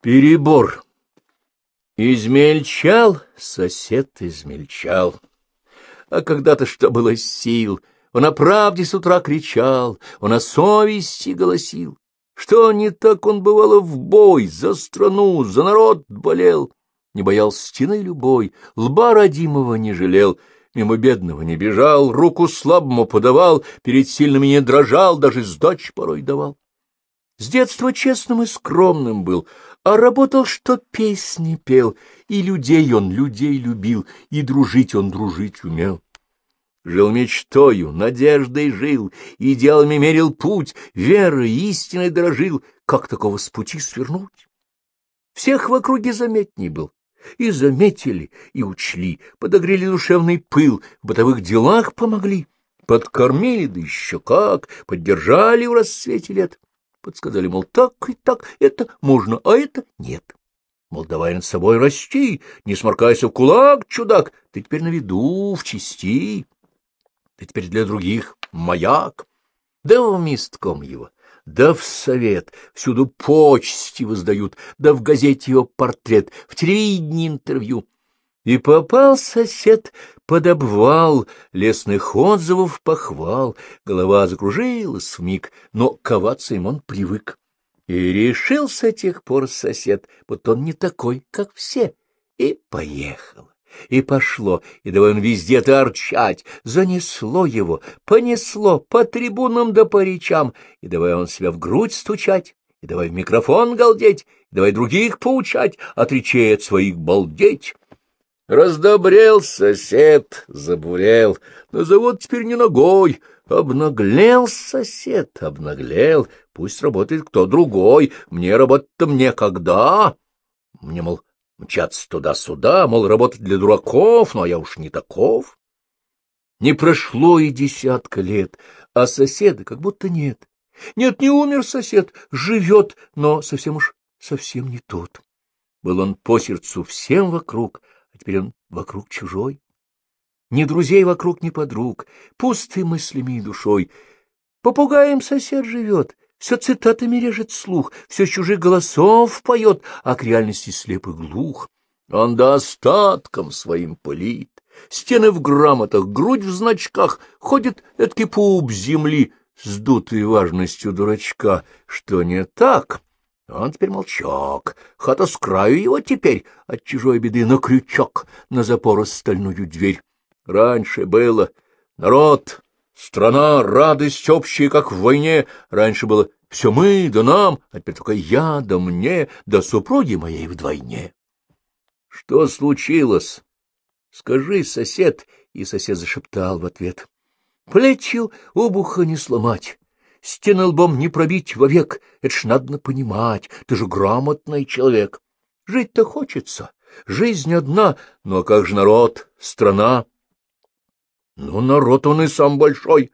Перебор. Измельчал, сосед измельчал. А когда-то что было сил, он о правде с утра кричал, он о совести голосил. Что не так он бывало в бой, за страну, за народ болел, не боялся стены любой, лба родимого не жалел, мимо бедного не бежал, руку слабому подавал, перед сильными не дрожал, даже сдачи порой давал. С детства честным и скромным был, а работал, что песни пел, и людей он людей любил, и дружить он дружить умел. Жил мечтою, надеждой жил, идеалами мерил путь, верой, истиной дорожил, как такого с пути свернуть? Всех в округе заметней был, и заметили, и учли, подогрели душевный пыл, в бытовых делах помогли, подкормили, да еще как, поддержали в расцвете лет. Подсказали, мол, так и так, это можно, а это нет. Мол, давай над собой расти, не сморкайся в кулак, чудак, ты теперь на виду, в чести. Ты теперь для других маяк. Да в мистком его, да в совет, всюду почести воздают, да в газете его портрет, в телевидении интервью. И попал сосед под обвал, лесных отзывов похвал, голова закружилась вмиг, но коваться им он привык. И решил с тех пор сосед, вот он не такой, как все, и поехал. И пошло, и давай он везде торчать, занесло его, понесло по трибунам да по речам, и давай он себя в грудь стучать, и давай в микрофон галдеть, и давай других поучать, от речей от своих балдеть. Раздобрел сосед, забурел, но завод теперь не ногой. Обнаглел сосед, обнаглел, пусть работает кто другой, мне работать-то мне когда? Мне, мол, мчаться туда-сюда, мол, работать для дураков, но я уж не таков. Не прошло и десятка лет, а соседа как будто нет. Нет, не умер сосед, живет, но совсем уж совсем не тот. Был он по сердцу всем вокруг, а теперь он вокруг чужой. Ни друзей вокруг, ни подруг, пусты мыслями и душой. Попугаем сосед живет, все цитатами режет слух, все чужих голосов поет, а к реальности слеп и глух. Он достатком своим пылит, стены в грамотах, грудь в значках, ходит эдакий пуп земли, с дутой важностью дурачка. Что не так? Он теперь молчок, хата с краю его теперь, от чужой беды на крючок, на запор стальную дверь. Раньше было народ, страна, радость общая, как в войне. Раньше было все мы, да нам, а теперь только я, да мне, да супруги моей вдвойне. Что случилось? Скажи, сосед, и сосед зашептал в ответ. Плетью обуха не сломать, стены лбом не пробить вовек, это ж надо понимать, ты же грамотный человек. Жить-то хочется, жизнь одна, ну а как же народ, страна? Ну, народ он и сам большой,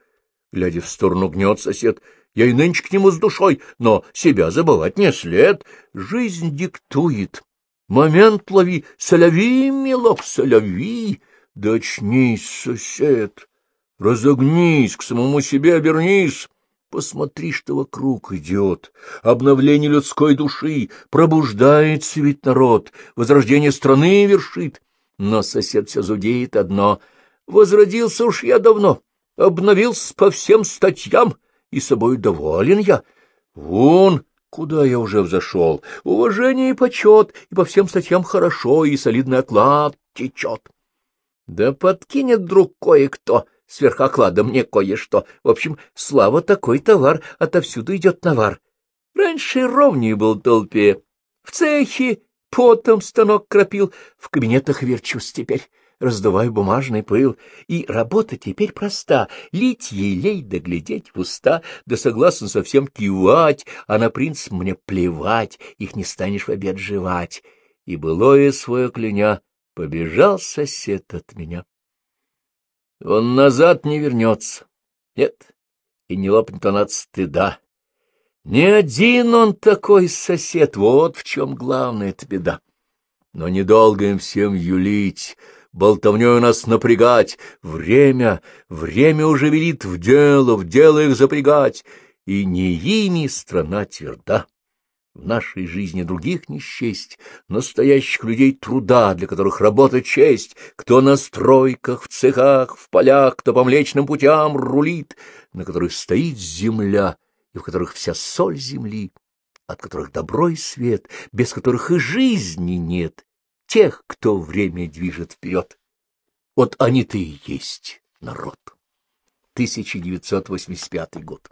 глядя в сторону гнет сосед, я и нынче к нему с душой, но себя забывать не след, жизнь диктует. Момент лови, соляви, милок, соляви, да очнись, сосед, разогнись, к самому себе обернись, Посмотри, что вокруг идет. Обновление людской души, пробуждается ведь народ, возрождение страны вершит. Но сосед все зудеет одно. Возродился уж я давно, обновился по всем статьям, и собой доволен я. Вон, куда я уже взошел, уважение и почет, и по всем статьям хорошо, и солидный оклад течет. Да подкинет друг кое-кто, сверхоклада мне кое-что. В общем, слава такой товар, отовсюду идет навар. Раньше ровнее был толпе. В цехе потом станок кропил, в кабинетах верчусь теперь, раздуваю бумажный пыл. И работа теперь проста — лить елей да в уста, да согласно совсем кивать, а на принцип мне плевать, их не станешь в обед жевать. И былое свое кляня побежал сосед от меня. Он назад не вернется. Нет, и не лопнет он от стыда. Не один он такой сосед, вот в чем главная эта беда. Но недолго им всем юлить, болтовнёй нас напрягать. Время, время уже велит в дело, в дело их запрягать, и не ими страна тверда. В нашей жизни других не счесть, настоящих людей труда, для которых работа — честь, кто на стройках, в цехах, в полях, кто по млечным путям рулит, на которых стоит земля и в которых вся соль земли, от которых добро и свет, без которых и жизни нет, тех, кто время движет вперед. Вот они-то и есть народ. 1985 год.